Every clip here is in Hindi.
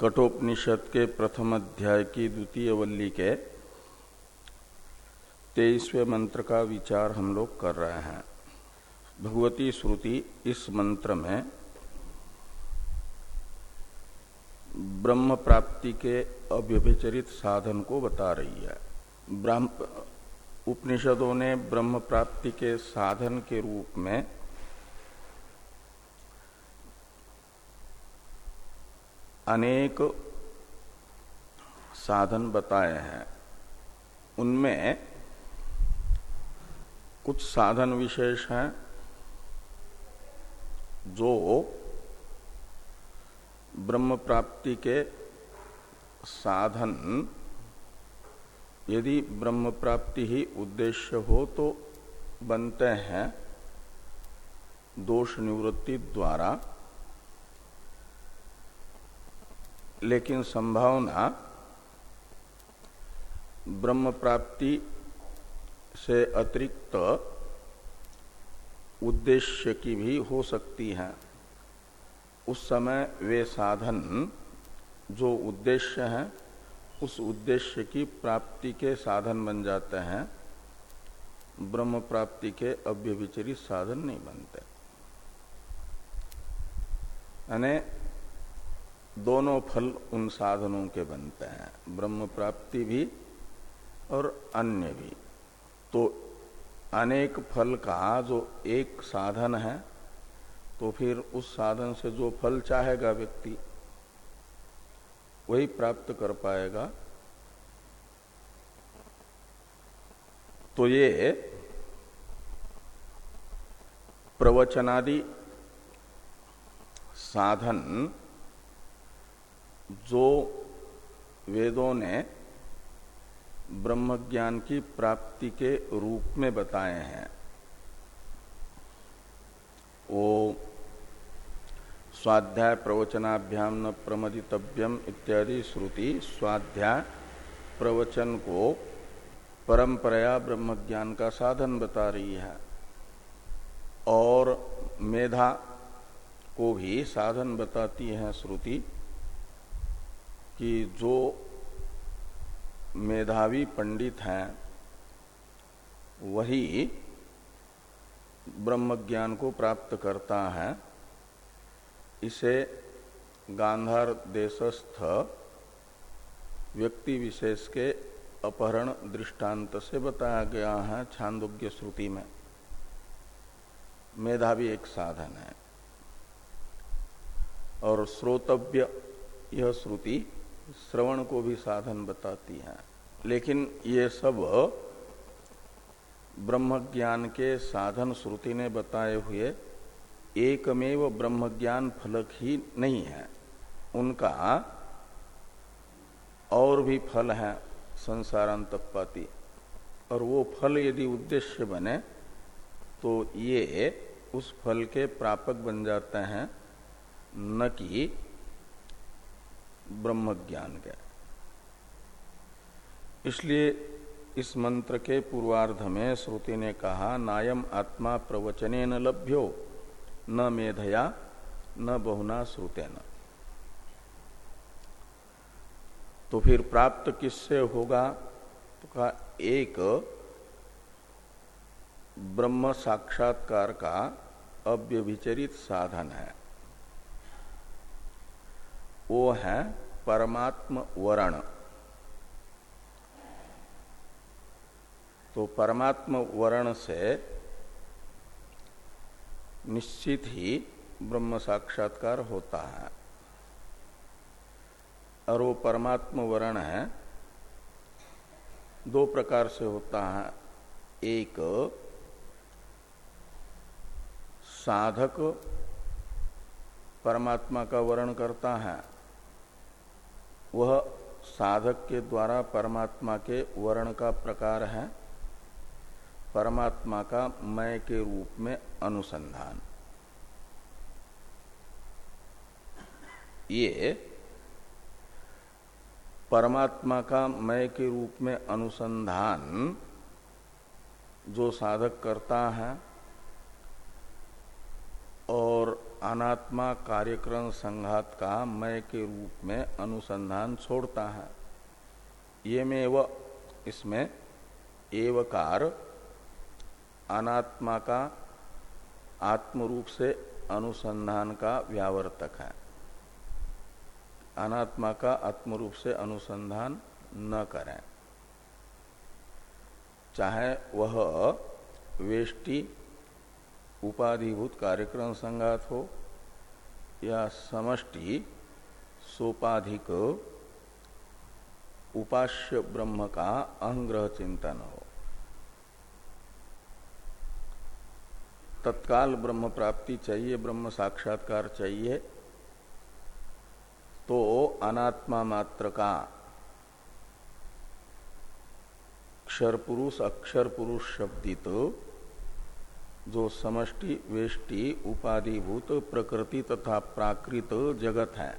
कठोपनिषद के प्रथम अध्याय की द्वितीय वल्ली के तेईसवें मंत्र का विचार हम लोग कर रहे हैं। भगवती श्रुति इस मंत्र में, ब्रह्म प्राप्ति के अव्यभिचरित साधन को बता रही है। ब्रह्म उपनिषदों ने ब्रह्म प्राप्ति के साधन के रूप में अनेक साधन बताए हैं। उनमें कुछ साधन विशेष हैं, जो ब्रह्म प्राप्ति के साधन, यदि ब्रह्म प्राप्ति ही उद्देश्य हो तो बनते हैं दोष निवृत्ति द्वारा। लेकिन संभावना ब्रह्म प्राप्ति से अतिरिक्त उद्देश्य की भी हो सकती है। उस समय वे साधन जो उद्देश्य हैं, उस उद्देश्य की प्राप्ति के साधन बन जाते हैं। ब्रह्म प्राप्ति के अव्यभिचरित साधन नहीं बनते। यानी दोनों फल उन साधनों के बनते हैं। ब्रह्म प्राप्ति भी और अन्य भी। तो अनेक फल का जो एक साधन है तो फिर उस साधन से जो फल चाहेगा व्यक्ति, वही प्राप्त कर पाएगा। तो ये प्रवचनादि साधन जो वेदों ने ब्रह्म ज्ञान की प्राप्ति के रूप में बताए हैं, वो स्वाध्याय प्रवचनाभ्याम न प्रमदितव्यम इत्यादि श्रुति स्वाध्याय प्रवचन को परंपराया ब्रह्म ज्ञान का साधन बता रही है और मेधा को भी साधन बताती है श्रुति। कि जो मेधावी पंडित हैं, वही ब्रह्म ज्ञान को प्राप्त करता है। इसे गांधार देशस्थ व्यक्ति विशेष के अपहरण दृष्टांत से बताया गया है छांदोग्य श्रुति में। मेधावी एक साधन है। और श्रोतव्य यह श्रुति श्रवण को भी साधन बताती है। लेकिन ये सब ब्रह्म ज्ञान के साधन श्रुति ने बताए हुए एकमेव ब्रह्म ज्ञान फलक ही नहीं है। उनका और भी फल है संसारांतपाती। और वो फल यदि उद्देश्य बने तो ये उस फल के प्रापक बन जाते हैं, न कि ब्रह्म ज्ञान के। इसलिए इस मंत्र के पूर्वार्ध में श्रुति ने कहा, नायम आत्मा प्रवचने न लभ्यो, न मेधया, न बहुना श्रुतेन। तो फिर प्राप्त किससे होगा? तो कहा, एक ब्रह्म साक्षात्कार का अव्यभिचरित साधन है। वो है परमात्म वरण। तो परमात्म वर्ण से निश्चित ही ब्रह्म साक्षात्कार होता है। और वो परमात्म वर्ण है, दो प्रकार से होता है। एक साधक परमात्मा का वर्ण करता है वह साधक के द्वारा परमात्मा के वर्ण का प्रकार है। परमात्मा का मय के रूप में अनुसंधान। ये परमात्मा का मय के रूप में अनुसंधान जो साधक करता है और अनात्मा कार्यक्रम संघात का मय के रूप में अनुसंधान छोड़ता है। ये में व इसमें एवकार अनात्मा का आत्म रूप से अनुसंधान का व्यावर्तक है। अनात्मा का आत्म रूप से अनुसंधान न करें। चाहे वह वेष्टि उपाधिभूत कार्यक्रम संगात हो या समष्टि सोपाधिक उपास्य ब्रह्म का अहंग्रह चिंतन हो। तत्काल ब्रह्म प्राप्ति चाहिए, ब्रह्म साक्षात्कार चाहिए तो अनात्मा मात्र का अक्षर पुरुष अक्षर पुरुष शब्दित जो समष्टि, वेष्टि, उपाधिभूत, प्रकृति तथा प्राकृत जगत है।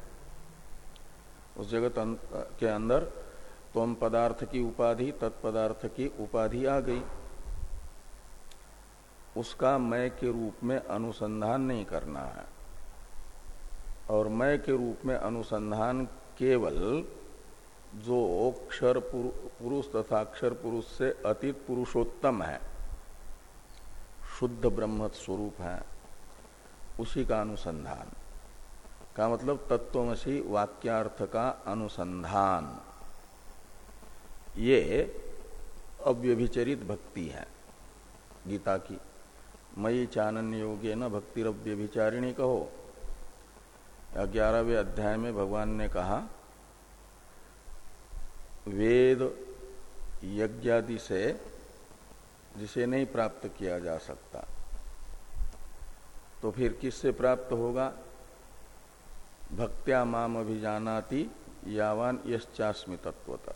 उस जगत के अंदर तोम पदार्थ की उपाधि, तत्पदार्थ की उपाधि आ गई। उसका मय के रूप में अनुसंधान नहीं करना है। और मय के रूप में अनुसंधान केवल जो अक्षर पुरुष तथा अक्षर पुरुष से अतीत पुरुषोत्तम है। शुद्ध ब्रह्म स्वरूप है, उसी का अनुसंधान। का मतलब तत्वमसी वाक्यार्थ का अनुसंधान। ये अव्यभिचरित भक्ति है, गीता की। मई चानन योगे न भक्तिरव्यभिचारिणी कहो। ग्यारहवें अध्याय में भगवान ने कहा, वेद यज्ञादि से जिसे नहीं प्राप्त किया जा सकता। तो फिर किससे प्राप्त होगा? भक्त्या माम अभिजानाति यावान यश्चास्मि तत्वता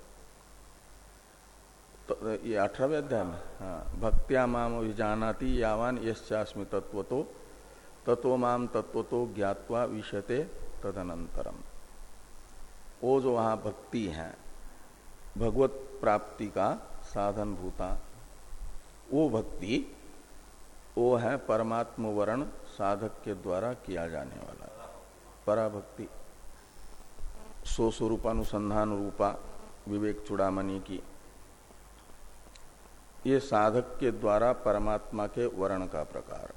तो ये अठारहवें अध्याय में हाँ भक्त्या माम अभिजानाति यावान यश्चास्मि तत्व तो तत्व माम तत्व तो ज्ञातवा विशते तदनंतरम वो जो वहाँ भक्ति है, भगवत प्राप्ति का साधन भूता वो भक्ति वो है परमात्म वरण साधक के द्वारा किया जाने वाला। पराभक्ति। सो स्वरूपानुसंधान रूपा विवेक चुड़ामणि की। ये साधक के द्वारा परमात्मा के वर्ण का प्रकार।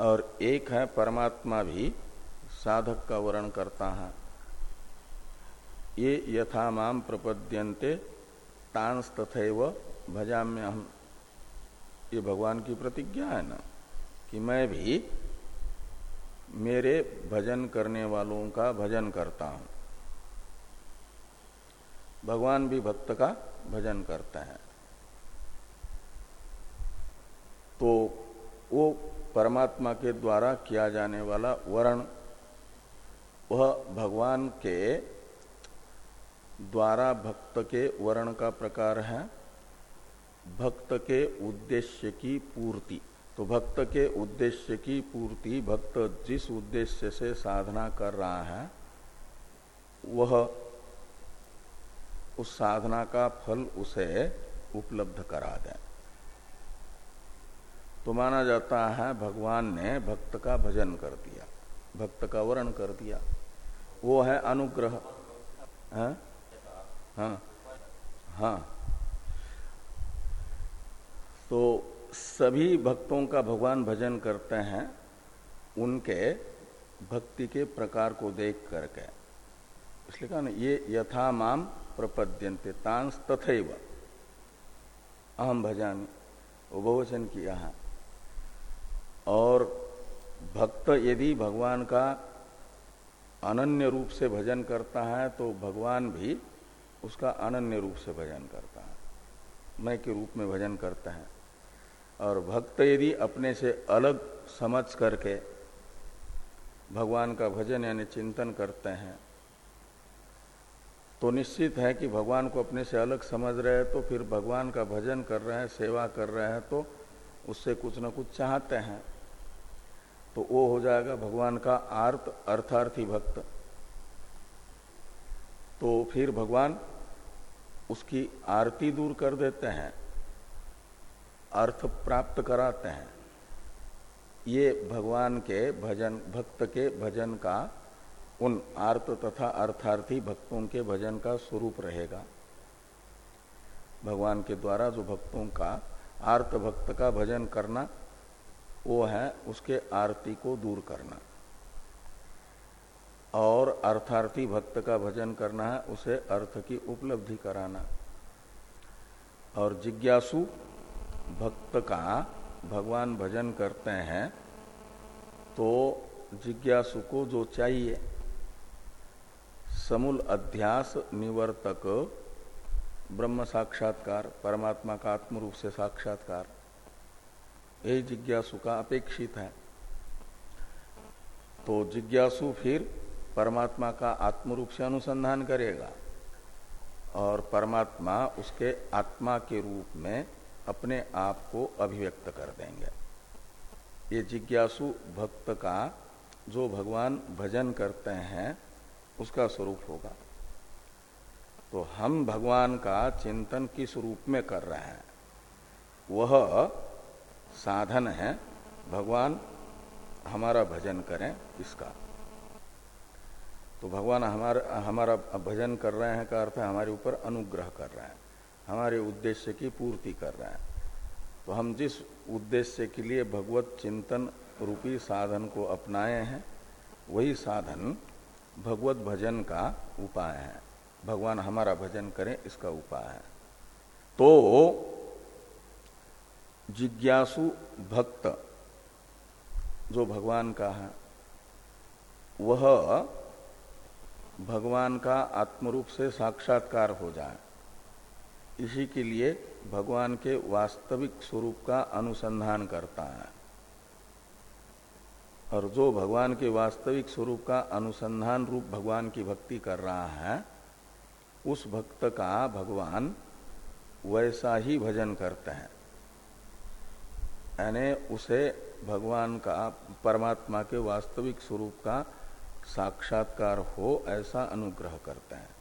और एक है परमात्मा भी साधक का वर्ण करता है। ये यथा माम प्रपद्यंते तांस तथैव भजाम्य हम, ये भगवान की प्रतिज्ञा है ना, कि मैं भी मेरे भजन करने वालों का भजन करता हूँ। भगवान भी भक्त का भजन करता है। तो वो परमात्मा के द्वारा किया जाने वाला वर्ण, वह भगवान के द्वारा भक्त के वर्ण का प्रकार है। भक्त के उद्देश्य की पूर्ति। तो भक्त के उद्देश्य की पूर्ति, भक्त जिस उद्देश्य से साधना कर रहा है, वह उस साधना का फल उसे उपलब्ध करा दे। तो माना जाता है भगवान ने भक्त का भजन कर दिया, भक्त का वर्ण कर दिया। वो है अनुग्रह। हाँ? हाँ। हाँ। तो सभी भक्तों का भगवान भजन करते हैं, उनके भक्ति के प्रकार को देख करके। इसलिए कहा ना, ये यथा माम प्रपद्यंते तांस तथैव। अहम भजानी बहुवचन किया है। और भक्त यदि भगवान का अनन्य रूप से भजन करता है तो भगवान भी उसका अनन्य रूप से भजन करता है। मैं के रूप में भजन करता है। और भक्त यदि अपने से अलग समझ करके भगवान का भजन यानी चिंतन करते हैं तो निश्चित है कि भगवान को अपने से अलग समझ रहे हैं तो फिर भगवान का भजन कर रहे हैं, सेवा कर रहे हैं तो उससे कुछ न कुछ चाहते हैं। तो वो हो जाएगा भगवान का आर्त, अर्थार्थी भक्त। तो फिर भगवान उसकी आरती दूर कर देते हैं। अर्थ प्राप्त कराते हैं। ये भगवान के भजन, भक्त के भजन का उन आर्त तथा अर्थार्थी भक्तों के भजन का स्वरूप रहेगा। भगवान के द्वारा जो भक्तों का आर्त भक्त का भजन करना, वो है उसके आरती को दूर करना। और अर्थार्थी भक्त का भजन करना है, उसे अर्थ की उपलब्धि कराना। और जिज्ञासु भक्त का भगवान भजन करते हैं तो जिज्ञासु को जो चाहिए। समूल अध्यास निवर्तक, ब्रह्म साक्षात्कार, परमात्मा का आत्म रूप से साक्षात्कार। यही जिज्ञासु का अपेक्षित है। तो जिज्ञासु फिर परमात्मा का आत्म रूप से अनुसंधान करेगा और परमात्मा उसके आत्मा के रूप में अपने आप को अभिव्यक्त कर देंगे। ये जिज्ञासु भक्त का जो भगवान भजन करते हैं, उसका स्वरूप होगा। तो हम भगवान का चिंतन किस रूप में कर रहे हैं? वह साधन है। भगवान हमारा भजन करें इसका। तो भगवान हमारा हमारा भजन कर रहे हैं का अर्थ है हमारे ऊपर अनुग्रह कर रहे हैं। हमारे उद्देश्य की पूर्ति कर रहे हैं। तो हम जिस उद्देश्य के लिए भगवत चिंतन रूपी साधन को अपनाए हैं, वही साधन भगवत भजन का उपाय है। भगवान हमारा भजन करें, इसका उपाय है। तो जिज्ञासु भक्त जो भगवान का है, वह भगवान का आत्मरूप से साक्षात्कार हो जाए। इसी के लिए भगवान के वास्तविक स्वरूप का अनुसंधान करता है। और जो भगवान के वास्तविक स्वरूप का अनुसंधान रूप भगवान की भक्ति कर रहा है, उस भक्त का भगवान वैसा ही भजन करते हैं। यानी उसे भगवान का, परमात्मा के वास्तविक स्वरूप का साक्षात्कार हो ऐसा अनुग्रह करते हैं।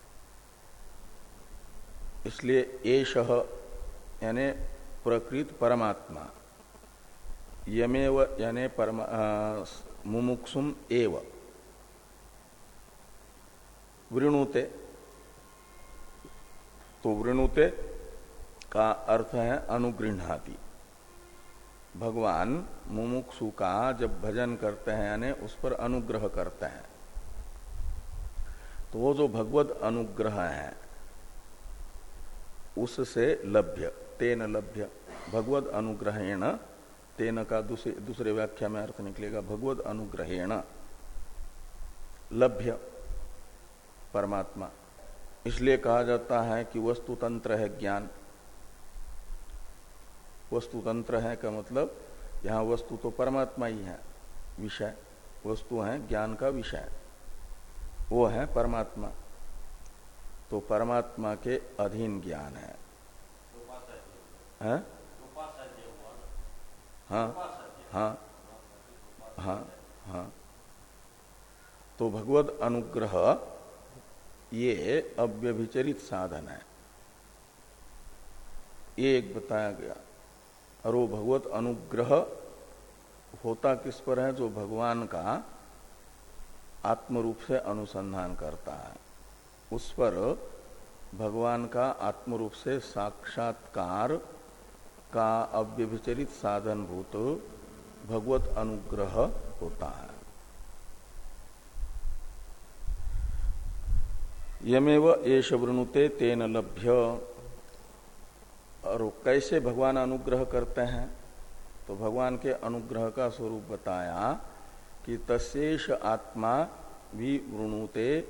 इसलिए एश यानी प्रकृत परमात्मा, यमेव, यानि परमा मुमुक्षुम एव। वृणुते तो वृणुते का अर्थ है अनुगृहाती भगवान मुमुक्षु का जब भजन करते हैं, यानी उस पर अनुग्रह करते हैं। तो वो जो भगवत अनुग्रह है उससे लभ्य, तेन लभ्य। भगवत अनुग्रहेण, तेन का दूसरे दूसरे व्याख्या में अर्थ निकलेगा भगवत अनुग्रहेण। लभ्य, परमात्मा। इसलिए कहा जाता है कि वस्तु तंत्र है ज्ञान। वस्तु तंत्र है का मतलब यहाँ वस्तु तो परमात्मा ही है, विषय। वस्तु है ज्ञान का विषय। वो है परमात्मा। तो परमात्मा के अधीन ज्ञान है। हाँ? हाँ हाँ हाँ तो भगवत अनुग्रह ये अव्यभिचरित साधन है। ये एक बताया गया। और वो भगवत अनुग्रह होता किस पर है? जो भगवान का आत्म रूप से अनुसंधान करता है। उस पर भगवान का आत्म रूप से साक्षात्कार का अव्यभिचरित साधन भूत भगवत अनुग्रह होता है। यमेव एश वृणुते तेन लभ्य। और कैसे भगवान अनुग्रह करते हैं? तो भगवान के अनुग्रह का स्वरूप बताया कि तशेष आत्मा भी वृणुते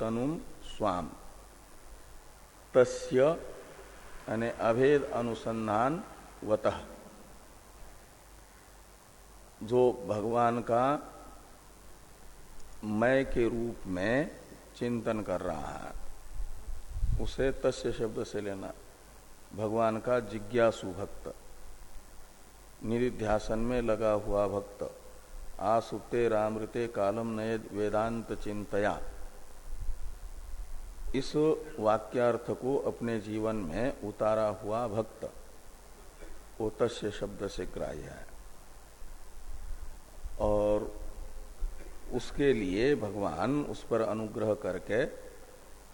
तनुम स्वाम। तस्य यानी अभेद अनुसंधान वत। जो भगवान का मय के रूप में चिंतन कर रहा है, उसे तस्य शब्द से लेना। भगवान का जिज्ञासु भक्त निधिध्यासन में लगा हुआ भक्त। आसुप्ते रामृते कालम नय वेदांत चिंतया। इस वाक्यार्थ को अपने जीवन में उतारा हुआ भक्त। वो तस्य शब्द से ग्राह्य है। और उसके लिए भगवान उस पर अनुग्रह करके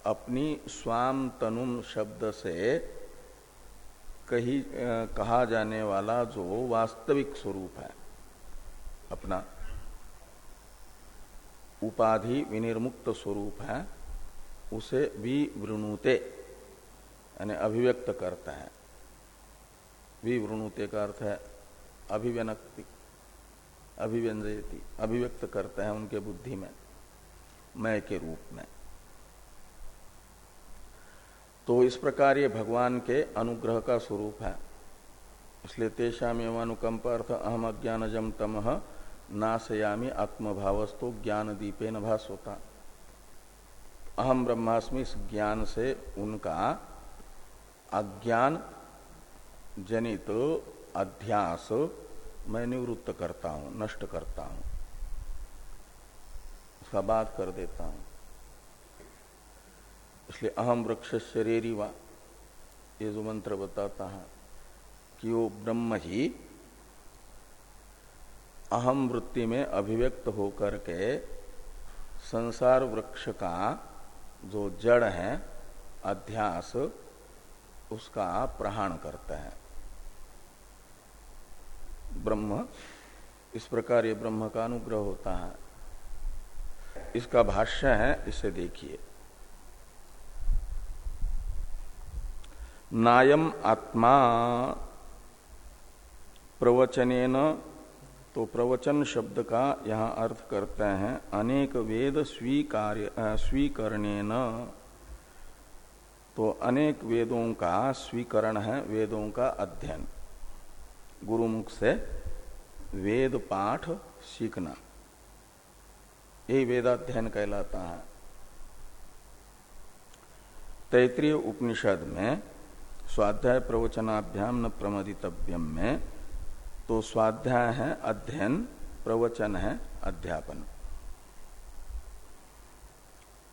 अपनी स्वाम तनुम शब्द से कही कहा जाने वाला जो वास्तविक स्वरूप है, अपना उपाधि विनिर्मुक्त स्वरूप है उसे विवृणुते, यानी अभिव्यक्त करता है। विवृणुते का अर्थ है अभिव्यनक्ति, अभिव्यंजयती, अभिव्यक्त करते हैं उनके बुद्धि में मय के रूप में। तो इस प्रकार ये भगवान के अनुग्रह का स्वरूप है। इसलिए तेषाम एवं अर्थ अहम अज्ञानजम तम नाशयामी आत्मभावस्तो ज्ञान न भास्वता अहम ब्रह्मास्मि इस ज्ञान से उनका अज्ञान जनित अध्यास मैं निवृत्त करता हूँ, नष्ट करता हूँ। उसका बात कर देता हूँ। इसलिए अहम वृक्ष शरीरी ये जो मंत्र बताता है कि वो ब्रह्म ही अहम वृत्ति में अभिव्यक्त होकर के संसार वृक्ष का जो जड़ है, अध्यास, उसका प्रहाण करता है। ब्रह्म, इस प्रकार ये ब्रह्म का अनुग्रह होता है। इसका भाष्य है, इसे देखिए। नायम आत्मा प्रवचनेन तो प्रवचन शब्द का यहाँ अर्थ करते हैं, अनेक वेद स्वीकार्य स्वीकरणेन। तो अनेक वेदों का स्वीकरण है, वेदों का अध्ययन। गुरुमुख से वेद पाठ सीखना। यही वेदाध्ययन कहलाता है। तैतृय उपनिषद में, स्वाध्याय प्रवचनाभ्याम न प्रमदितव्यम में तो स्वाध्याय है, अध्ययन, प्रवचन है, अध्यापन।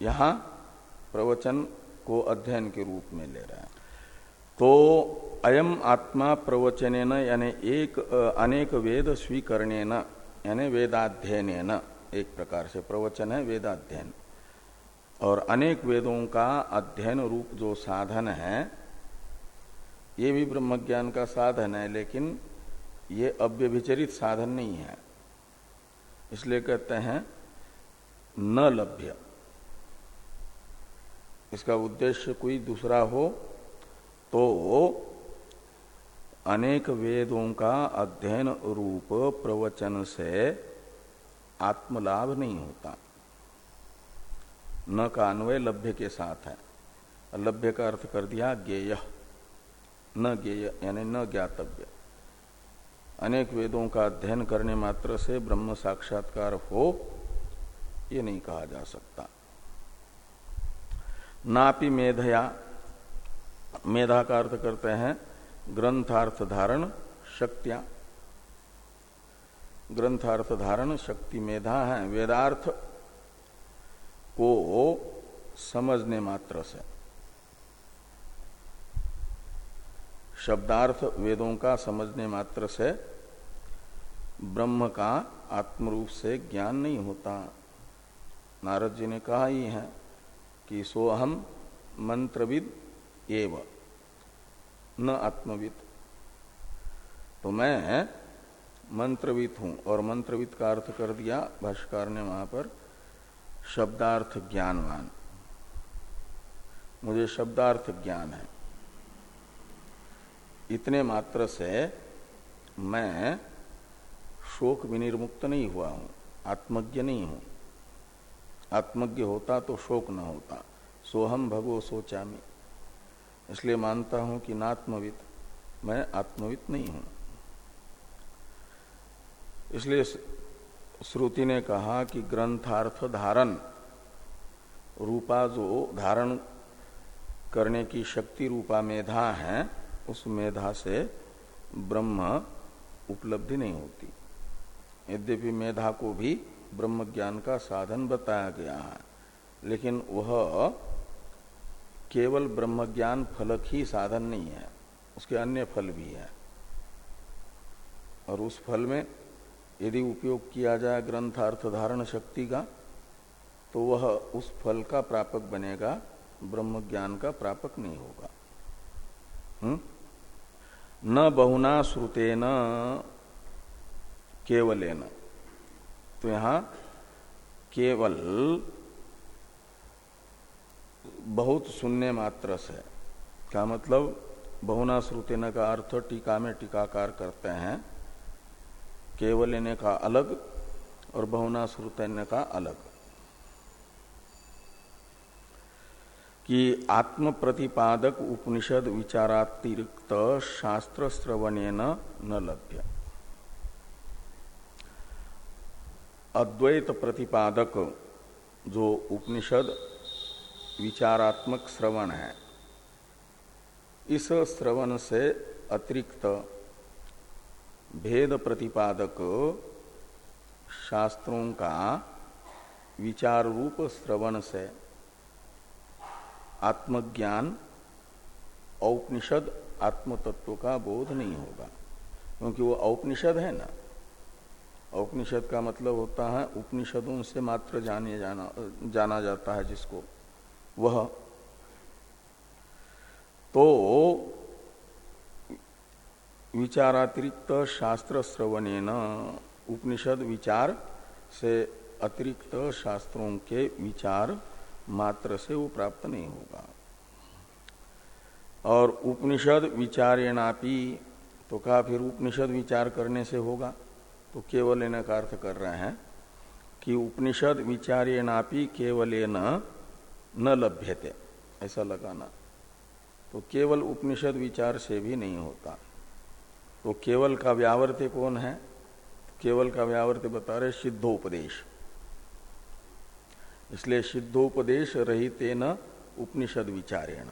यहाँ प्रवचन को अध्ययन के रूप में ले रहा है। तो अयम आत्मा प्रवचन यानी एक, अनेक वेद स्वीकरण यानी वेदाध्ययन एक प्रकार से प्रवचन है, वेदाध्ययन। और अनेक वेदों का अध्ययन रूप जो साधन है, ये भी ब्रह्म ज्ञान का साधन है, लेकिन ये अव्यभिचरित साधन नहीं है। इसलिए कहते हैं, न लभ्य। इसका उद्देश्य कोई दूसरा हो तो अनेक वेदों का अध्ययन रूप प्रवचन से आत्मलाभ नहीं होता। न का अन्वय लभ्य के साथ है। लभ्य का अर्थ कर दिया, ज्ञेय। न ज्ञेय, यानी न ज्ञातव्य। अनेक वेदों का अध्ययन करने मात्र से ब्रह्म साक्षात्कार हो, ये नहीं कहा जा सकता। नापि मेधया, मेधा का अर्थ करते हैं ग्रंथार्थ धारण, शक्तियाँ। ग्रंथार्थ धारण, शक्ति, मेधा है, वेदार्थ को समझने मात्र से। शब्दार्थ वेदों का समझने मात्र से ब्रह्म का आत्मरूप से ज्ञान नहीं होता। नारद जी ने कहा ही है कि सोहम मंत्रविद एव, न आत्मविद। तो मैं मंत्रविद हूँ और मंत्रविद का अर्थ कर दिया भाष्कर ने वहाँ पर, शब्दार्थ ज्ञानवान। मुझे शब्दार्थ ज्ञान है। इतने मात्र से मैं शोक विनिर्मुक्त नहीं हुआ हूँ, आत्मज्ञ नहीं हूँ। आत्मज्ञ होता तो शोक न होता, सोहम भगवो सोचामी। इसलिए मानता हूँ कि नात्मवित मैं आत्मवित नहीं हूँ। इसलिए श्रुति ने कहा कि ग्रंथार्थ धारण, रूपा जो धारण करने की शक्ति रूपा मेधा है उस मेधा से ब्रह्म उपलब्धि नहीं होती। यद्यपि मेधा को भी ब्रह्म ज्ञान का साधन बताया गया है, लेकिन वह केवल ब्रह्म ज्ञान फलक ही साधन नहीं है, उसके अन्य फल भी है। और उस फल में यदि उपयोग किया जाए ग्रंथ अर्थ धारण शक्ति का तो वह उस फल का प्रापक बनेगा, ब्रह्म ज्ञान का प्रापक नहीं होगा। हुँ? न बहुना श्रुतेन, केवलेन। तो यहाँ केवल बहुत शून्य मात्र से। का मतलब? बहुना श्रुतेन का अर्थ टीका में टीकाकार करते हैं। केवल लेने का अलग और बहुना श्रुतेन का अलग। कि आत्म प्रतिपादक उपनिषद विचारातिरिक्त शास्त्र श्रवण न लभ्य। अद्वैत प्रतिपादक जो उपनिषद विचारात्मक श्रवण है, इस श्रवण से अतिरिक्त भेद प्रतिपादक शास्त्रों का विचार रूप श्रवण से आत्मज्ञान औपनिषद आत्म तत्व का बोध नहीं होगा। क्योंकि वो औपनिषद है ना। औपनिषद का मतलब होता है उपनिषदों से मात्र जाने जाना जाना जाता है जिसको। वह। तो विचारातिरिक्त शास्त्र श्रवण उपनिषद विचार से अतिरिक्त शास्त्रों के विचार मात्र से वो प्राप्त नहीं होगा। और उपनिषद विचारेणापि तो कहा फिर उपनिषद विचार करने से होगा तो केवल न का अर्थ कर रहे हैं कि उपनिषद विचारेणापि केवल न लभ्यते, ऐसा लगाना। तो केवल उपनिषद विचार से भी नहीं होता। तो केवल का व्यावर्त्य कौन है? केवल का व्यावर्त्य बता रहे सिद्धोपदेश। इसलिए सिद्धोपदेश रहित न उपनिषद विचारेण।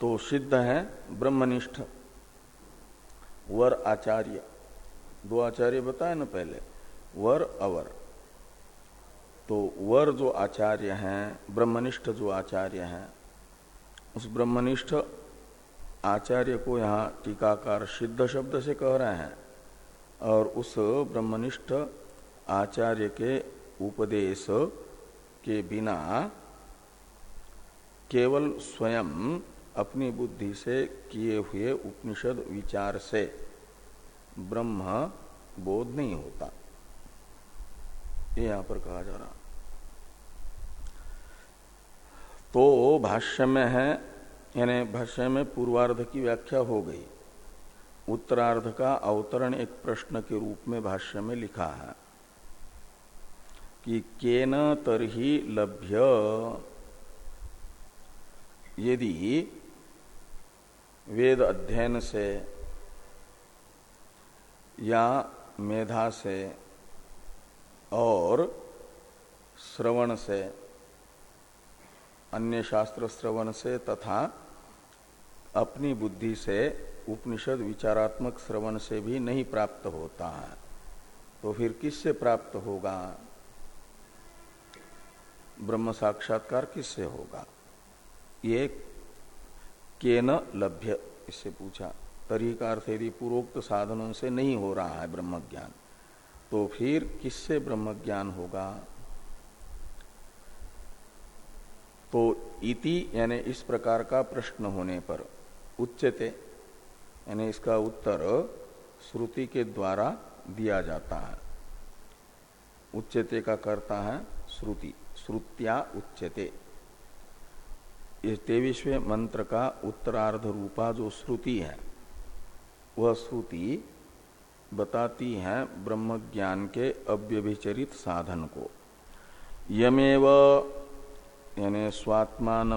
तो सिद्ध है ब्रह्मनिष्ठ, वर आचार्य। दो आचार्य बताए ना पहले, वर, अवर। तो वर जो आचार्य हैं, ब्रह्मनिष्ठ जो आचार्य हैं, उस ब्रह्मनिष्ठ आचार्य को यहाँ टीकाकार सिद्ध शब्द से कह रहे हैं और उस ब्रह्मनिष्ठ आचार्य के उपदेश के बिना केवल स्वयं अपनी बुद्धि से किए हुए उपनिषद विचार से ब्रह्म बोध नहीं होता। ये यहाँ पर कहा जा रहा। तो भाष्य में है, यानी भाष्य में पूर्वार्ध की व्याख्या हो गई। उत्तरार्ध का अवतरण एक प्रश्न के रूप में भाष्य में लिखा है। कि केन तरही लभ्य। यदि वेद अध्ययन से या मेधा से और श्रवण से, अन्य शास्त्र श्रवण से तथा अपनी बुद्धि से उपनिषद विचारात्मक श्रवण से भी नहीं प्राप्त होता है तो फिर किससे प्राप्त होगा? ब्रह्म साक्षात्कार किससे होगा? ये केन लभ्य? इससे पूछा। तरी का अर्थ यदि पूर्वोक्त साधनों से नहीं हो रहा है ब्रह्म ज्ञान तो फिर किससे ब्रह्म ज्ञान होगा? तो इति यानी इस प्रकार का प्रश्न होने पर उच्चते, यानी इसका उत्तर श्रुति के द्वारा दिया जाता है। उच्चते का करता है श्रुति। श्रुत्या उच्यते। ये मंत्र का उत्तरार्ध रूपा जो श्रुति है, वह श्रुति बताती है ब्रह्म ज्ञान के अव्यभिचरित साधन को। यमेव, यानी स्वात्मान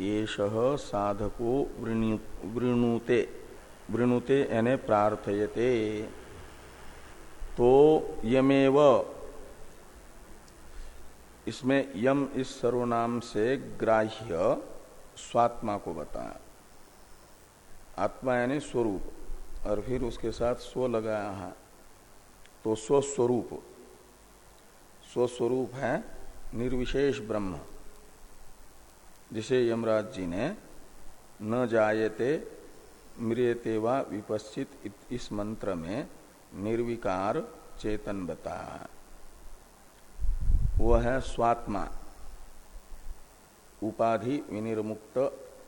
एष साधको वृणुते वृणुते यानी प्रार्थयते। तो यमेव इसमें यम इस सर्वनाम से ग्राह्य स्वात्मा को बताया। आत्मा यानी स्वरूप, और फिर उसके साथ स्व लगाया है। तो स्वस्वरूप स्वस्वरूप है निर्विशेष ब्रह्म, जिसे यमराज जी ने न जायते मृियते व विपश्चित इस मंत्र में निर्विकार चेतन बताया। वह है स्वात्मा। उपाधि विनिर्मुक्त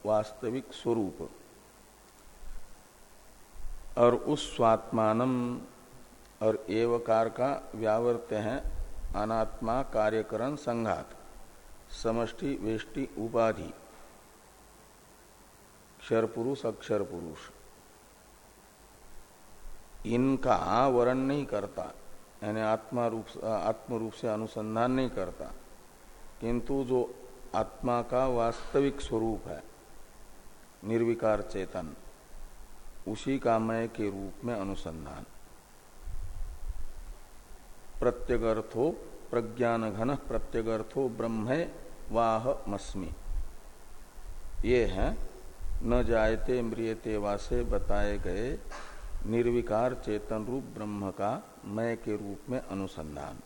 वास्तविक स्वरूप। और उस स्वात्मानम और एवकार का व्यावर्त्य है अनात्मा कार्यकरण संघात, समष्टि वेष्टि उपाधि। क्षर पुरुष अक्षर पुरुष इनका वर्ण नहीं करता। यानी आत्मा रूप आत्म रूप से अनुसंधान नहीं करता। किंतु जो आत्मा का वास्तविक स्वरूप है, निर्विकार चेतन, उसी का मय के रूप में अनुसंधान। प्रत्यगर्थो प्रज्ञान घन प्रत्यगर्थो ब्रह्म वाह मस्मी। ये है, न जायते, मृियते वासे बताए गए निर्विकार चेतन रूप ब्रह्म का मय के रूप में अनुसंधान।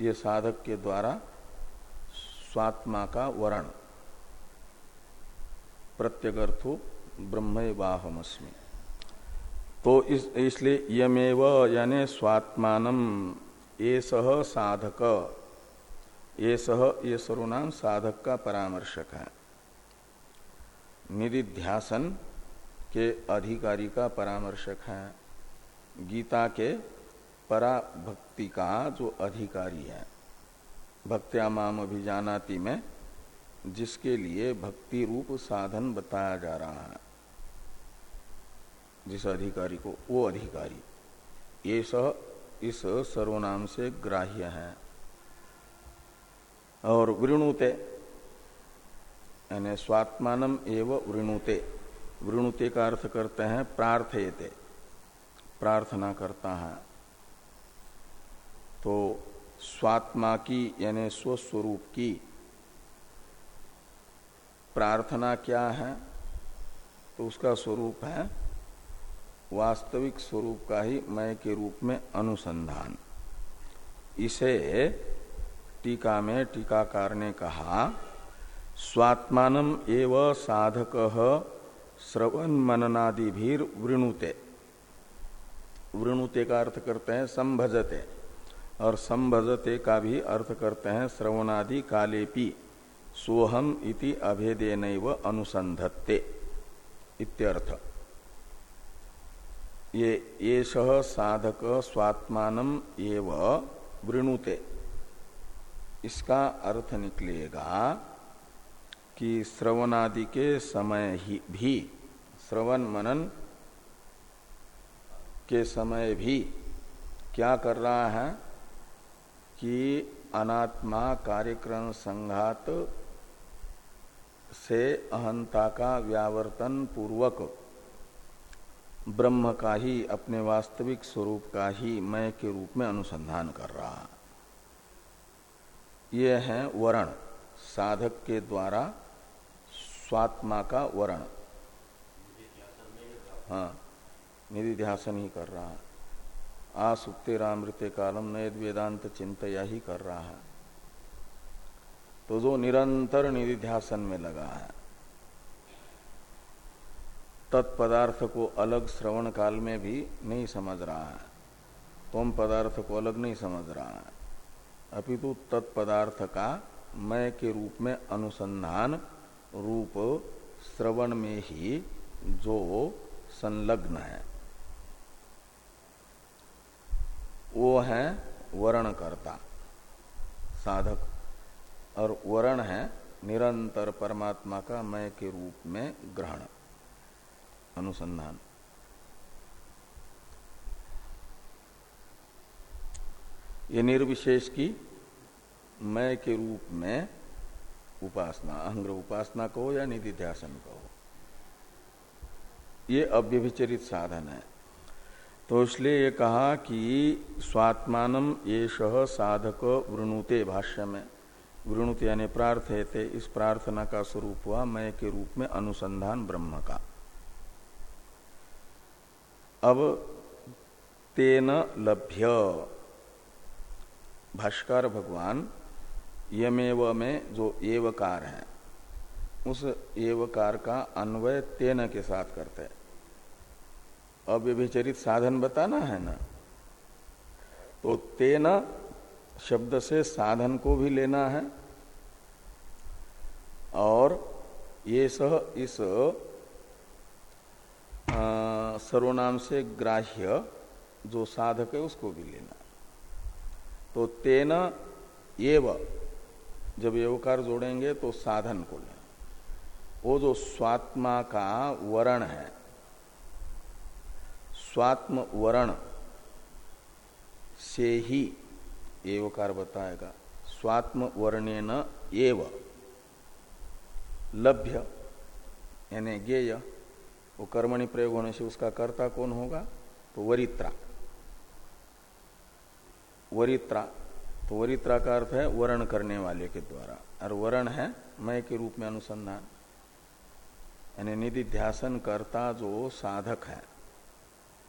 ये साधक के द्वारा स्वात्मा का वर्ण। प्रत्यगर्थो ब्रह्म वाहमस्मी तो इस, इसलिए यमेव यानी स्वात्मान, ये सह साधक। ये सह, ये सर्वनाम साधक का परामर्शक है। निधिध्यासन के अधिकारी का परामर्शक है। गीता के पराभक्ति का जो अधिकारी है, भक्त्या माम अभिजानाति में, जिसके लिए भक्ति रूप साधन बताया जा रहा है। जिस अधिकारी को, वो अधिकारी, ये सह इस सर्वनाम से ग्राह्य है। और वृणुते, यानी स्वात्मानम एवं वृणुते वृणुते का अर्थ करते हैं प्रार्थयते। प्रार्थना करता है। तो स्वात्मा की, यानी स्वस्वरूप की प्रार्थना क्या है? तो उसका स्वरूप है वास्तविक स्वरूप का ही मय के रूप में अनुसंधान। इसे टीका में टीकाकार ने कहा स्वात्मान एव साधक श्रवण मननादि भी वृणुते का अर्थ करते हैं, संभजते और संभजते का भी अर्थ करते हैं, श्रवणादि कालेपी, सोहम इति अभेदेन अनुसंधत्ते, इत्यर्थ। ये ये साधक स्वात्मान एव वृणुते। इसका अर्थ निकलेगा कि श्रवणादि के समय ही, भी, श्रवण मनन के समय भी क्या कर रहा है कि अनात्मा कार्यक्रम संघात से अहंता का व्यावर्तन पूर्वक ब्रह्म का ही, अपने वास्तविक स्वरूप का ही मैं के रूप में अनुसंधान कर रहा यह है वर्ण, साधक के द्वारा स्वात्मा का वरण। हाँ। निधि ध्यासन ही कर रहा है। आसुक्ते रामृत्य कालम नयद वेदांत चिंतया ही कर रहा है। तो जो निरंतर निधि ध्यासन में लगा है, तत्पदार्थ को अलग श्रवण काल में भी नहीं समझ रहा है। तोम पदार्थ को अलग नहीं समझ रहा है। अपितु तत्पदार्थ का मय के रूप में अनुसंधान रूप श्रवण में ही जो संलग्न है। वो है वर्णकर्ता, साधक। और वर्ण है निरंतर परमात्मा का मय के रूप में ग्रहण, अनुसंधान। ये निर्विशेष की मय के रूप में उपासना, अहंग्र उपासना कहो या निधि ध्यासन कहो, ये अव्यभिचरित साधन है। तो इसलिए ये कहा कि स्वात्मान ये साधक वृणुते भाष्य में। वृणुत यानी प्रार्थयते, इस प्रार्थना का स्वरूप हुआ मय के रूप में अनुसंधान ब्रह्म का। अब तेन लभ्य। भाष्कर भगवान, यमेव में जो एवकार है, उस एवकार का अन्वय तेन के साथ करते हैं। अव्यभिचरित साधन बताना है ना? तो तेन शब्द से साधन को भी लेना है। और ये सह इस सर्वनाम से ग्राह्य जो साधक है उसको भी लेना तो तेन एव, जब एवकार जोड़ेंगे तो साधन को लेना वो जो स्वात्मा का वर्ण है स्वात्म वर्ण से ही एवकार बताएगा। स्वात्म वर्ण न एव लभ्य, यानी ज्ञेय, वो कर्मणि प्रयोग होने से उसका कर्ता कौन होगा? तो वरित्रा। वरित्रा तो वरित्रा का अर्थ है वर्ण करने वाले के द्वारा। और वर्ण है मय के रूप में अनुसंधान। यानी निधि ध्यासन करता जो साधक है।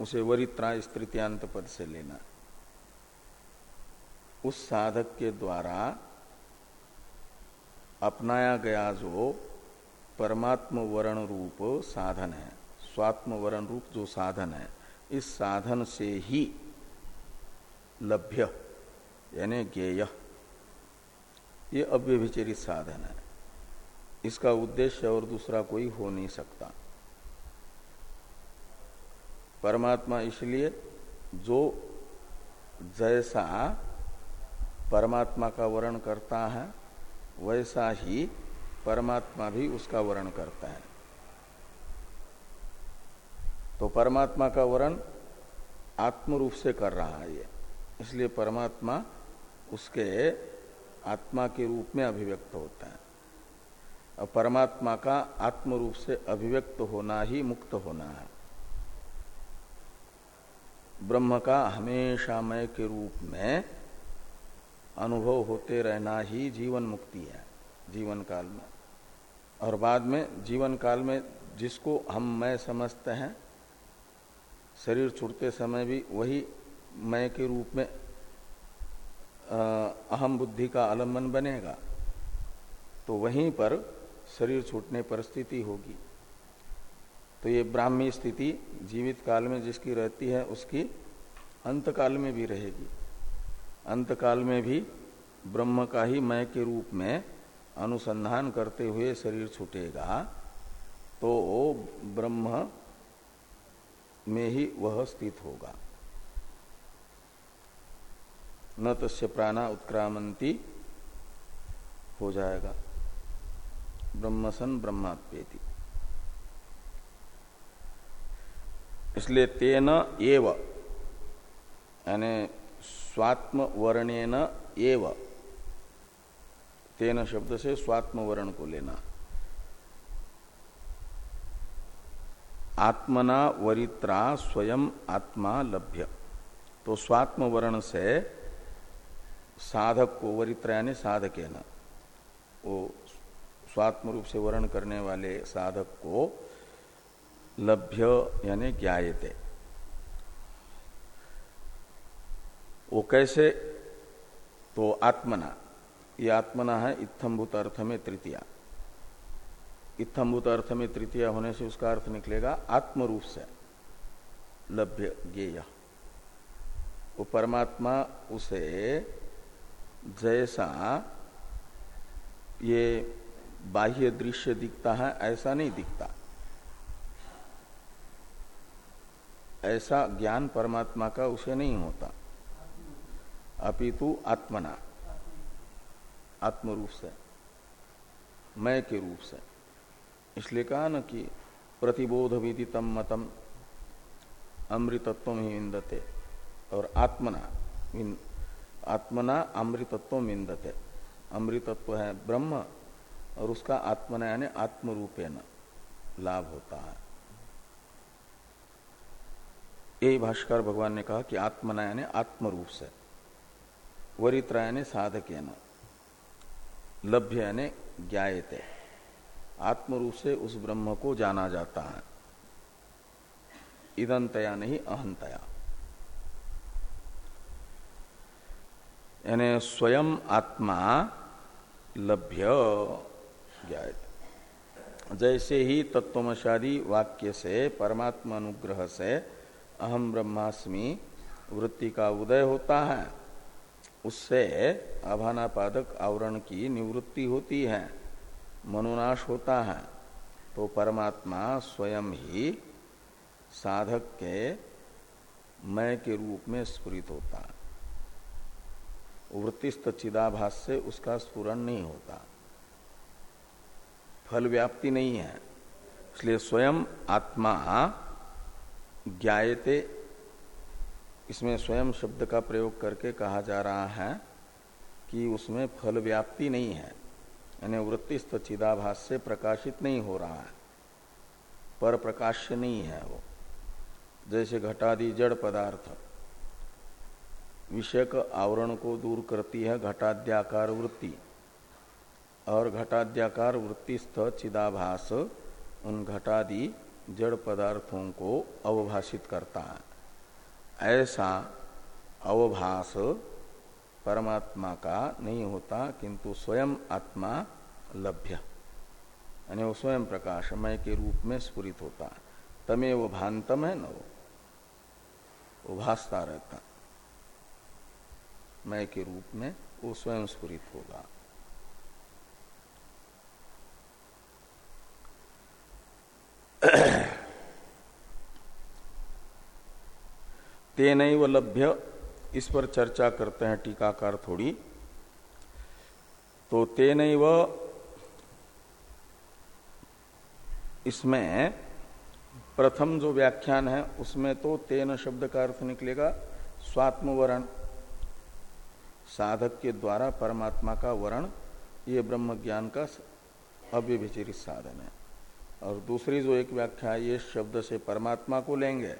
उसे वरित्रा इस तृतीयांत पद से लेना। उस साधक के द्वारा अपनाया गया जो परमात्म वर्ण रूप साधन है स्वात्म वर्ण रूप जो साधन है, इस साधन से ही लभ्य, यानी ज्ञेय। ये अव्यभिचरित साधन है। इसका उद्देश्य और दूसरा कोई हो नहीं सकता। परमात्मा इसलिए जो जैसा परमात्मा का वर्ण करता है, वैसा ही परमात्मा भी उसका वर्ण करता है। तो परमात्मा का वर्ण आत्म रूप से कर रहा है ये। इसलिए परमात्मा उसके आत्मा के रूप में अभिव्यक्त होता है। और परमात्मा का आत्म रूप से अभिव्यक्त होना ही मुक्त होना है। ब्रह्म का हमेशा मय के रूप में अनुभव होते रहना ही जीवन मुक्ति है, जीवन काल में। और बाद में, जीवन काल में जिसको हम मैं समझते हैं, शरीर छूटते समय भी वही मैं के रूप में अहम बुद्धि का आलंबन बनेगा तो वहीं पर शरीर छूटने पर स्थिति होगी। तो ये ब्राह्मी स्थिति जीवित काल में जिसकी रहती है, उसकी अंत काल में भी रहेगी। अंत काल में भी ब्रह्म का ही मय के रूप में अनुसंधान करते हुए शरीर छूटेगा तो ब्रह्म में ही वह स्थित होगा। न तस्य प्राणा उत्क्रामंती हो जाएगा। ब्रह्मसन ब्रह्मात्पेति। इसलिए तेन एव, यानी स्वात्म वर्णेन एव। तेन शब्द से स्वात्म वर्ण को लेना। आत्मना वरित्रा स्वयं आत्मा लभ्य। तो स्वात्म वर्ण से साधक को वरित्र, यानी साधक है न वो स्वात्म रूप से वर्ण करने वाले साधक को लभ्य यानी ज्ञाते वो कैसे? तो आत्मना। ये आत्मना है इत्थम्भूत अर्थ में तृतीया। इत्थम्भूत अर्थ में तृतीया होने से उसका अर्थ निकलेगा आत्म रूप से। लभ्य ज्ञेय। वो परमात्मा उसे जैसा ये बाह्य दृश्य दिखता है, ऐसा नहीं दिखता। ऐसा ज्ञान परमात्मा का उसे नहीं होता। अपितु आत्मना। आत्म रूप से। मय के रूप से। इसलिए कहा न कि प्रतिबोध विदितम मतम अमृतत्व ही विंदते और आत्मना आत्मना अमृतत्व मिंदते अमृतत्व है ब्रह्म और उसका आत्मना यानी आत्म रूपेण लाभ होता है। यही भाष्कर भगवान ने कहा कि आत्मना यानी आत्म रूप से वरित्र यानी साधक लभ्य यानी ज्ञाते आत्म रूप से उस ब्रह्म को जाना जाता है। इदंतया नहीं, अहंतया। यानी स्वयं आत्मा लभ्य ज्ञात जैसे ही तत्वमशादी वाक्य से परमात्मा अनुग्रह से अहम ब्रह्मास्मि, वृत्ति का उदय होता है। उससे अभानापादक आवरण की निवृत्ति होती है, मनोनाश होता है। तो परमात्मा स्वयं ही साधक के मय के रूप में स्फुरित होता है। वृत्तिस्त चिदाभास से उसका स्फुरन नहीं होता। फल व्याप्ति नहीं है। इसलिए स्वयं आत्मा ज्ञाते इसमें स्वयं शब्द का प्रयोग करके कहा जा रहा है कि उसमें फल व्याप्ति नहीं है, यानी वृत्तिस्त चिदाभास से प्रकाशित नहीं हो रहा है। पर प्रकाश्य नहीं है वो। जैसे घटादि जड़ पदार्थ। विषयक आवरण को दूर करती है घटाद्याकार वृत्ति। और घटाद्याकार वृत्तिस्थ चिदाभास उन घटादि जड़ पदार्थों को अवभाषित करता है। ऐसा अवभास परमात्मा का नहीं होता, किंतु स्वयं आत्मा लभ्य। यानी वो स्वयं प्रकाशमय के रूप में स्फुरित होता है। तमे वो भांतम है न वो भासता रहता। मय के रूप में वो स्वयं स्फुरित होगा। तेन लभ्य, इस पर चर्चा करते हैं टीकाकार थोड़ी। तो तेन इसमें प्रथम जो व्याख्यान है, उसमें तो तेन शब्द का अर्थ निकलेगा स्वात्म वर्ण साधक के द्वारा परमात्मा का वरण, ये ब्रह्म ज्ञान का अव्यभिचरित साधन है। और दूसरी जो एक व्याख्या है, ये शब्द से परमात्मा को लेंगे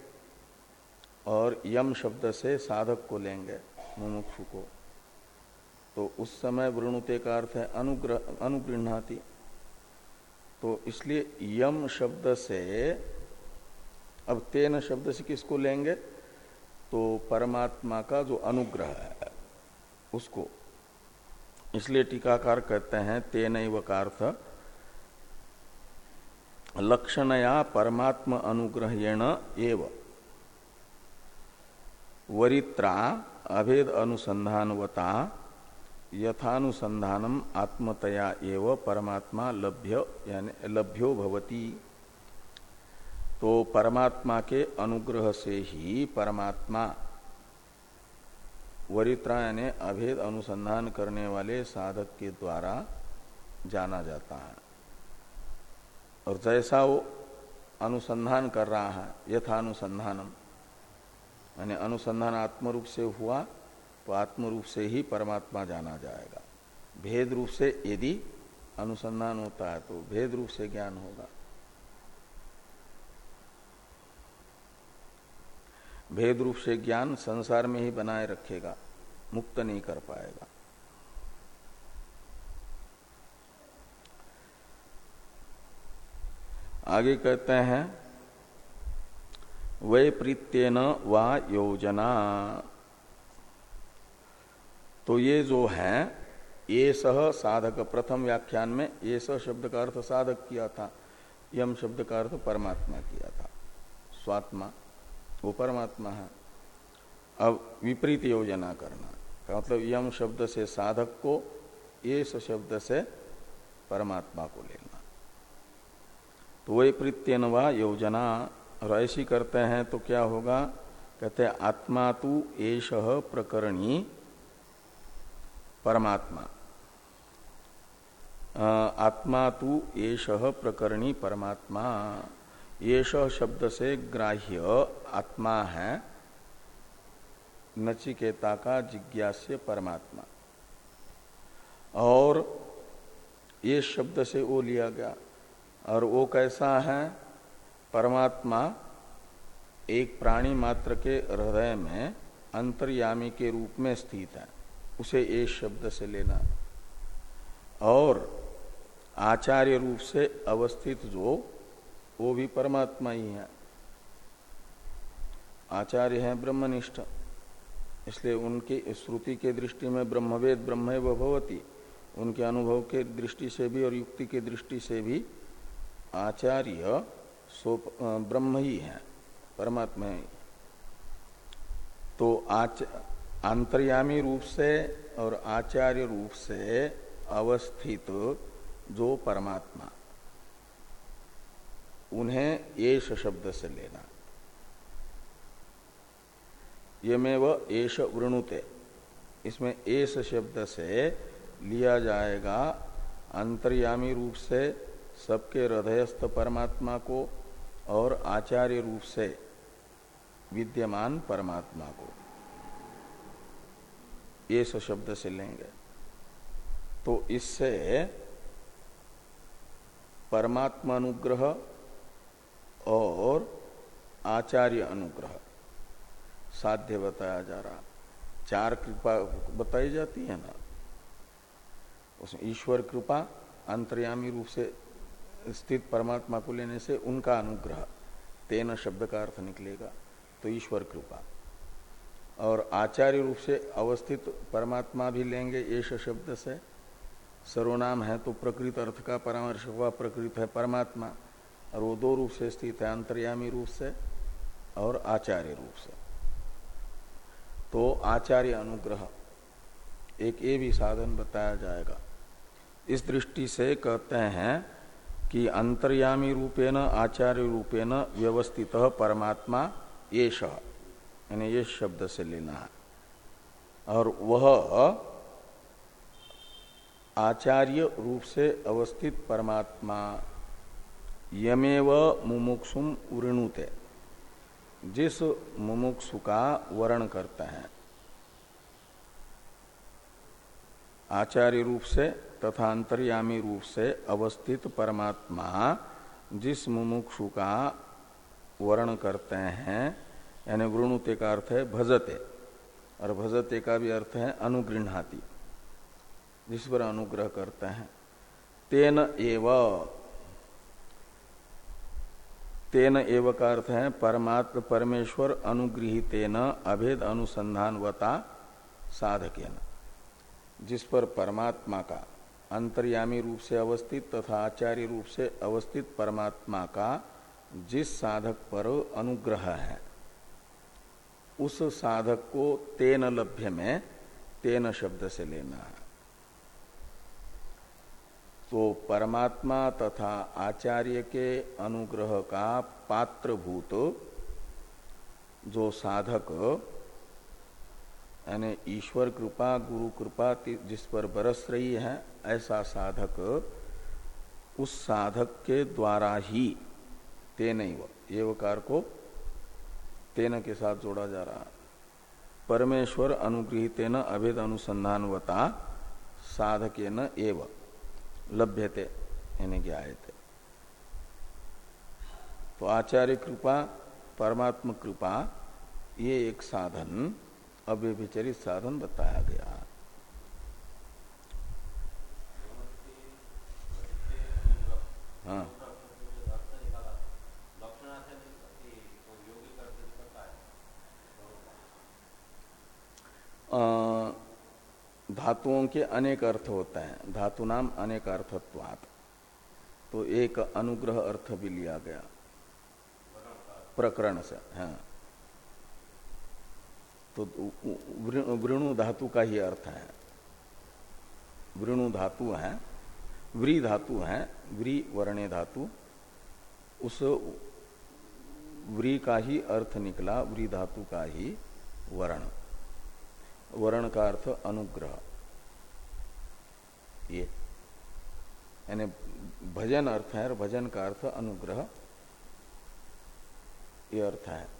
और यम शब्द से साधक को लेंगे, मुमुक्षु को। तो उस समय वृणुते का अर्थ है अनुग्रह अनुगृहती तो इसलिए यम शब्द से, अब तेन शब्द से किसको लेंगे? तो परमात्मा का जो अनुग्रह है, उसको। इसलिए टीकाकार कहते हैं तेन वकार्थ लक्षणया परमात्म अनुग्रहेण एव। वरित्रा, अभेद अनुसंधानवता यथानुसंधानम आत्मतया एव परमात्मा लभ्य, यानी लभ्यो भवती। तो परमात्मा के अनुग्रह से ही परमात्मा वरित्रा यानी अभेद अनुसंधान करने वाले साधक के द्वारा जाना जाता है। और जैसा वो अनुसंधान कर रहा है, यथानुसंधानम, यानी अनुसंधान आत्म रूप से हुआ तो आत्मरूप से ही परमात्मा जाना जाएगा। भेद रूप से यदि अनुसंधान होता है तो भेद रूप से ज्ञान होगा। भेद रूप से ज्ञान संसार में ही बनाए रखेगा, मुक्त नहीं कर पाएगा। आगे कहते हैं वै प्रीत्यन वा योजना। तो ये जो है, ये सह साधक, प्रथम व्याख्यान में ये सह शब्द का अर्थ साधक किया था, यम शब्द का अर्थ परमात्मा किया था। स्वात्मा, वो परमात्मा है। अब विपरीत योजना करना मतलब यम शब्द से साधक को, ये शब्द से परमात्मा को लेना। तो वही प्रीत्यन व योजना। और ऐसी करते हैं तो क्या होगा? कहते आत्मा तु एष प्रकरणी, परमात्मा। आत्मा तु एष प्रकरणी, परमात्मा। येष शब्द से ग्राह्य आत्मा है, नचिकेता का जिज्ञास्य परमात्मा। और ये शब्द से वो लिया गया। और वो कैसा है? परमात्मा एक प्राणी मात्र के हृदय में अंतर्यामी के रूप में स्थित है। उसे एक शब्द से लेना। और आचार्य रूप से अवस्थित जो, वो भी परमात्मा ही है। आचार्य है ब्रह्मनिष्ठ, इसलिए उनकी श्रुति के दृष्टि में ब्रह्मवेद ब्रह्म वह भवती। उनके अनुभव के दृष्टि से भी और युक्ति की दृष्टि से भी आचार्य ब्रह्म ही है, परमात्मा ही। तो आच अंतर्यामी रूप से और आचार्य रूप से अवस्थित जो परमात्मा, उन्हें येष शब्द से लेना। ये में वह एश वृणुते, इसमें एस शब्द से लिया जाएगा अंतर्यामी रूप से सबके हृदयस्थ परमात्मा को और आचार्य रूप से विद्यमान परमात्मा को। ये शब्द से लेंगे। तो इससे परमात्मा अनुग्रह और आचार्य अनुग्रह साध्य बताया जा रहा। चार कृपा बताई जाती है ना? उसमें ईश्वर कृपा, अंतर्यामी रूप से स्थित परमात्मा को लेने से उनका अनुग्रह, तेन शब्द का अर्थ निकलेगा तो ईश्वर कृपा। और आचार्य रूप से अवस्थित परमात्मा भी लेंगे येष शब्द से। सर्वनाम है तो प्रकृत अर्थ का परामर्श हुआ प्रकृत है परमात्मा, और वो दो रूप से स्थित है, अंतर्यामी रूप से और आचार्य रूप से। तो आचार्य अनुग्रह, एक ये भी साधन बताया जाएगा। इस दृष्टि से कहते हैं कि अंतर्यामी रूपेण, आचार्य रूपेण व्यवस्थित परमात्मा ये यानी ये शब्द से लेना है। और वह आचार्य रूप से अवस्थित परमात्मा यमेव मुमुक्षुम उणुते जिस मुमुक्षु का वर्ण करता हैं आचार्य रूप से तथा अंतर्यामी रूप से अवस्थित परमात्मा जिस मुमुक्षु का वर्ण करते हैं, यानी वृणुते का अर्थ है भजते, और भजते का भी अर्थ है अनुगृहाती जिस पर अनुग्रह करते हैं। तेन एव तेन एव का अर्थ है परमात्म परमेश्वर अनुगृहितेन अभेद अनुसंधान अनुसंधानवता साधक जिस पर परमात्मा का, अंतर्यामी रूप से अवस्थित तथा आचार्य रूप से अवस्थित परमात्मा का जिस साधक पर अनुग्रह है, उस साधक को तेन लभ्य में तेन शब्द से लेना है। तो परमात्मा तथा आचार्य के अनुग्रह का पात्रभूत जो साधक यानी ईश्वर कृपा, गुरु कृपा जिस पर बरस रही है, ऐसा साधक उस साधक के द्वारा ही तेन एवकार को तेन के साथ जोड़ा जा रहा परमेश्वर अनुगृहित न अभेद अनुसंधानवता साधक न एवं लभ्यते, यानी थे तो आचार्य कृपा, परमात्म कृपा, ये एक साधन अव्यभिचरित साधन बताया गया हाँ। धातुओं के अनेक अर्थ होते हैं। धातु नाम अनेक अर्थत्वात्। तो एक अनुग्रह अर्थ भी लिया गया। प्रकरण से हाँ। तो वृणु धातु का ही अर्थ है। वृणु धातु है, व्री धातु है, व्री वर्णे धातु। उस व्री का ही अर्थ निकला, व्री धातु का ही वर्ण। वर्ण का अर्थ अनुग्रह। ये, यानी भजन अर्थ है और भजन का अर्थ अनुग्रह। ये अर्थ है।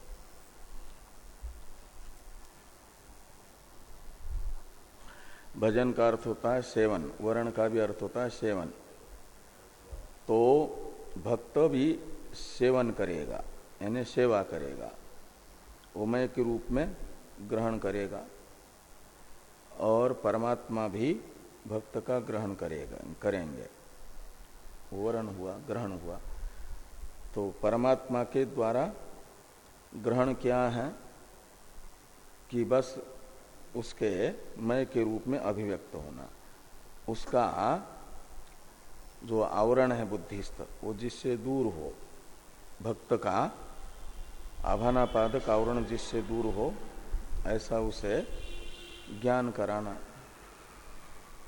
भजन का अर्थ होता है सेवन, वर्ण का भी अर्थ होता है सेवन। तो भक्त भी सेवन करेगा, यानी सेवा करेगा, उमय के रूप में ग्रहण करेगा, और परमात्मा भी भक्त का ग्रहण करेगा, करेंगे। वर्ण हुआ, ग्रहण हुआ। तो परमात्मा के द्वारा ग्रहण क्या है कि बस उसके मय के रूप में अभिव्यक्त होना। उसका जो आवरण है बुद्धिस्त, वो जिससे दूर हो, भक्त का आभानापादक आवरण जिससे दूर हो, ऐसा उसे ज्ञान कराना।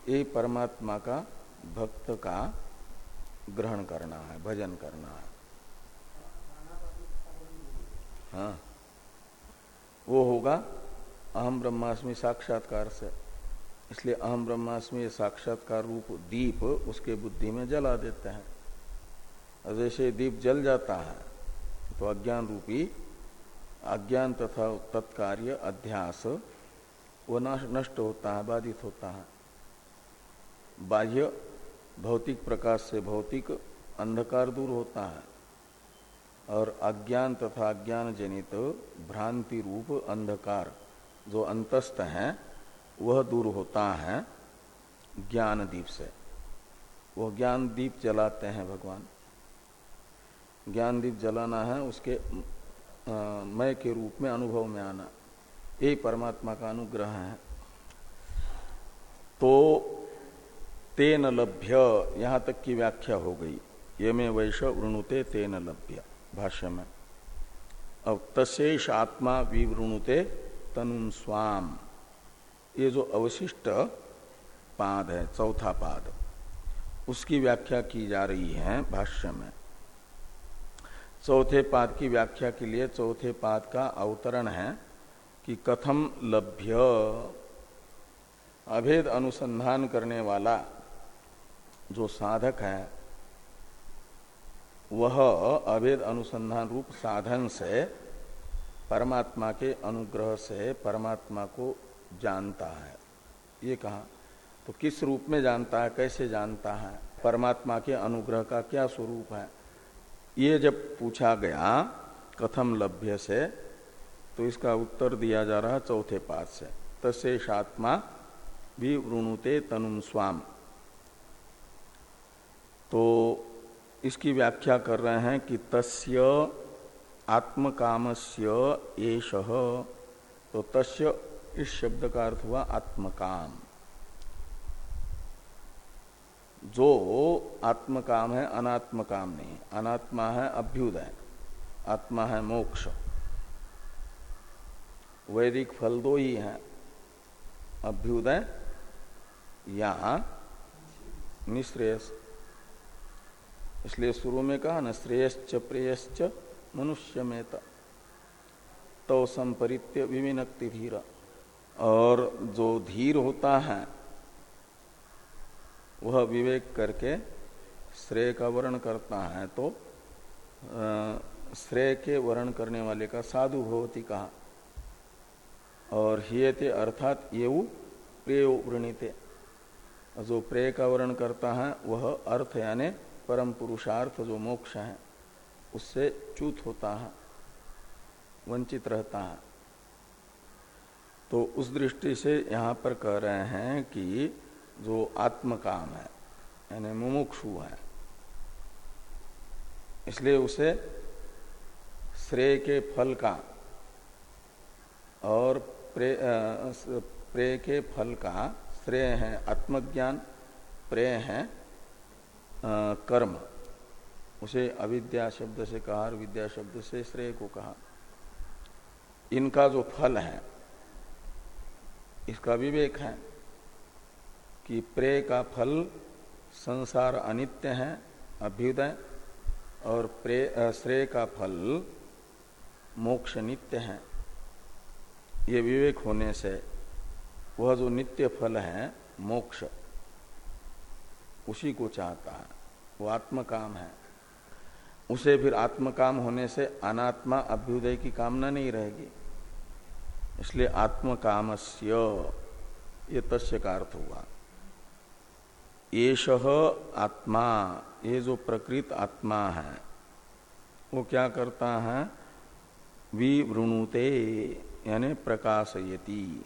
ये परमात्मा का भक्त का ग्रहण करना है, भजन करना है। हाँ। वो होगा अहम ब्रह्मास्मि साक्षात्कार से। इसलिए अहम ब्रह्मास्मि साक्षात्कार रूप दीप उसके बुद्धि में जला देते हैं। जैसे दीप जल जाता है तो अज्ञान रूपी, अज्ञान तथा तत्कार्य अध्यास वो नष्ट होता है, बाधित होता है। बाह्य भौतिक प्रकाश से भौतिक अंधकार दूर होता है। और अज्ञान तथा अज्ञान जनित भ्रांति रूप अंधकार जो अंतस्थ है, वह दूर होता है ज्ञान दीप से। वह ज्ञान दीप जलाते हैं भगवान। ज्ञान दीप जलाना है, उसके मय के रूप में, अनुभव में आना। यही परमात्मा का अनुग्रह है। तो तेन लभ्य, यहाँ तक की व्याख्या हो गई। ये में वैश वृणुते तेन लभ्य, भाष्य में। अब तशेष आत्मा विवृणुते तनु स्वाम। ये जो अवशिष्ट पाद है, चौथा पाद, उसकी व्याख्या की जा रही है भाष्य में। चौथे पाद की व्याख्या के लिए चौथे पाद का अवतरण है कि कथम लभ्य। अभेद अनुसंधान करने वाला जो साधक है, वह अभेद अनुसंधान रूप साधन से परमात्मा के अनुग्रह से परमात्मा को जानता है। ये कहा तो किस रूप में जानता है, कैसे जानता है? परमात्मा के अनुग्रह का क्या स्वरूप है? ये जब पूछा गया कथम लभ्य से तो इसका उत्तर दिया जा रहा चौथे पाद से। तस्ेषात्मा भी वृणुते तनुम स्वाम। तो इसकी व्याख्या कर रहे हैं कि तस्य आत्मकामस्य एष। तो तस्य इस शब्द का अर्थ हुआ आत्मकाम। जो आत्मकाम है, अनात्मकाम नहीं अनात्मा है, अभ्युदय आत्मा है, मोक्ष। वैदिक फल दो ही हैं। अभ्युदय या निश्रेयस। इसलिए शुरू में कहा न, श्रेयश्च, प्रेयश्च। मनुष्य में तो संपरित्य विविनक्ति धीर। और जो धीर होता है, वह विवेक करके श्रेय का वर्ण करता है। तो श्रेय के वर्ण करने वाले का साधु भवती कहा। और हियते अर्थात ये प्रेय वृणीते। जो प्रेय का वर्ण करता है, वह अर्थ यानी परम पुरुषार्थ, जो मोक्ष है। उससे च्युत होता है वंचित रहता है। तो उस दृष्टि से यहाँ पर कह रहे हैं कि जो आत्मकाम है यानी मुमुक्षु है इसलिए उसे श्रेय के फल का और प्रे, के फल का श्रेय है आत्मज्ञान प्रेय है कर्म। उसे अविद्या शब्द से कहा और विद्या शब्द से श्रेय को कहा। इनका जो फल है, इसका विवेक है कि प्रेय का फल संसार अनित्य है, अभ्युदय, और प्रेय श्रेय का फल मोक्ष नित्य है। ये विवेक होने से वह जो नित्य फल है, मोक्ष, उसी को चाहता है। वो आत्मकाम है। उसे फिर आत्मकाम होने से अनात्मा अभ्युदय की कामना नहीं रहेगी। इसलिए आत्म आत्मकामस्य, ये तस्य का अर्थ हुआ। येष आत्मा, ये जो प्रकृत आत्मा है, वो क्या करता है? विवृणुते, यानी प्रकाशयति।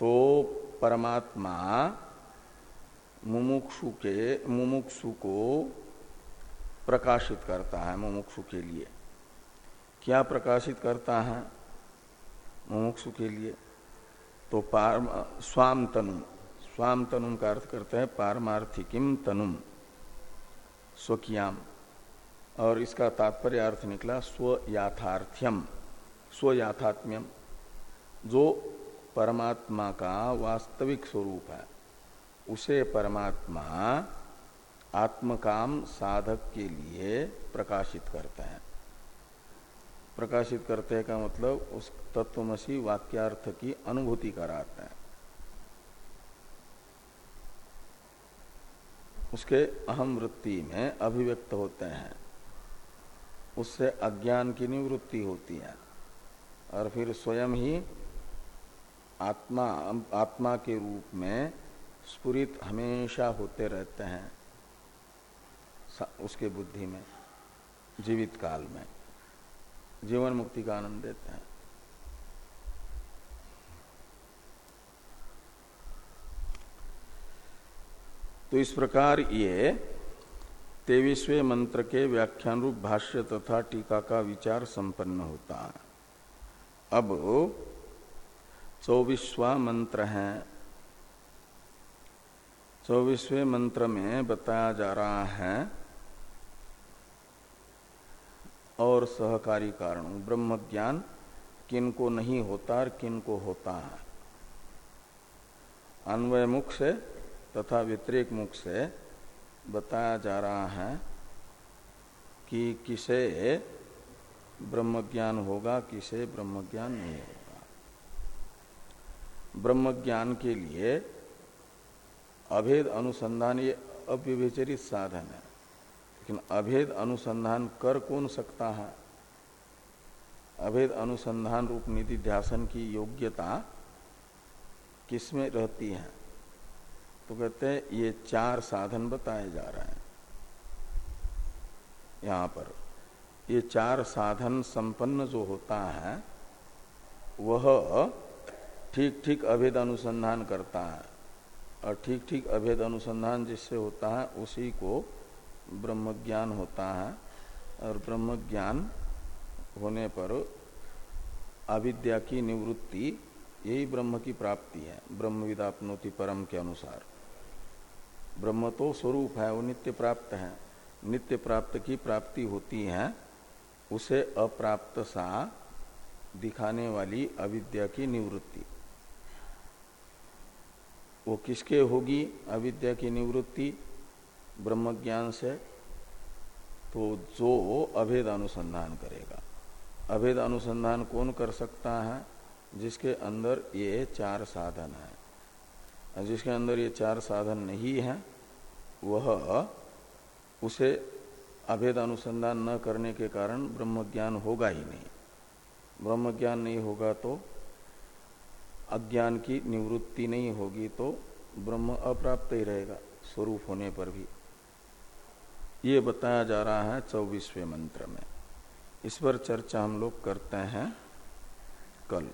तो परमात्मा मुमुक्षु के, मुमुक्षु को प्रकाशित करता है मुमुक्षु के लिए। क्या प्रकाशित करता है मुमुक्षु के लिए? तो पार स्वाम तनु स्वाम तनुम का अर्थ करते हैं पारमार्थिकिम तनुम, स्वकियाम। और इसका तात्पर्य अर्थ निकला स्व याथार्थ्यम स्व याथात्म्यम जो परमात्मा का वास्तविक स्वरूप है। उसे परमात्मा आत्मकाम साधक के लिए प्रकाशित करते हैं। प्रकाशित करते हैं का मतलब उस तत्वमसी वाक्यार्थ की अनुभूति कराते हैं। उसके अहम वृत्ति में अभिव्यक्त होते हैं। उससे अज्ञान की निवृत्ति होती है। और फिर स्वयं ही आत्मा आत्मा के रूप में स्फुरित हमेशा होते रहते हैं। उसके बुद्धि में, जीवित काल में, जीवन मुक्ति का आनंद देते हैं। तो इस प्रकार ये तेवीसवें मंत्र के व्याख्यान रूप भाष्य तथा टीका का विचार संपन्न होता है। अब चौबीसवा मंत्र है। चौबीसवें मंत्र में बताया जा रहा है और सहकारी कारण। ब्रह्म ज्ञान किन को नहीं होता और किन को होता है। अन्वय मुख से तथा व्यतिरिक मुख से बताया जा रहा है कि किसे ब्रह्म ज्ञान होगा, किसे ब्रह्म ज्ञान नहीं होगा। ब्रह्म ज्ञान के लिए अभेद अनुसंधान ये अव्यभिचरित साधन है। लेकिन अभेद अनुसंधान कर कौन सकता है? अभेद अनुसंधान रूप निधि ध्यासन की योग्यता किसमें रहती है? तो कहते हैं, ये चार साधन बताए जा रहे हैं। यहाँ पर, ये चार साधन संपन्न जो होता है, वह ठीक ठीक अभेद अनुसंधान करता है। और ठीक ठीक अभेद अनुसंधान जिससे होता है, उसी को ब्रह्म ज्ञान होता है, और ब्रह्म ज्ञान होने पर अविद्या की निवृत्ति, यही ब्रह्म की प्राप्ति है ब्रह्म विदापनोति परम के अनुसार। ब्रह्म तो स्वरूप है, वो नित्य प्राप्त है। नित्य प्राप्त की प्राप्ति होती है, उसे अप्राप्त सा दिखाने वाली अविद्या की निवृत्ति। वो किसके होगी? अविद्या की निवृत्ति ब्रह्म ज्ञान से तो जो अभेद अनुसंधान करेगा। अभेद अनुसंधान कौन कर सकता है? जिसके अंदर ये चार साधन है। जिसके अंदर ये चार साधन नहीं है, वह उसे अभेद अनुसंधान न करने के कारण ब्रह्म ज्ञान होगा ही नहीं। ब्रह्म ज्ञान नहीं होगा तो अज्ञान की निवृत्ति नहीं होगी तो ब्रह्म अप्राप्त ही रहेगा, स्वरूप होने पर भी। ये बताया जा रहा है चौबीसवें मंत्र में। इस पर चर्चा हम लोग करते हैं कल।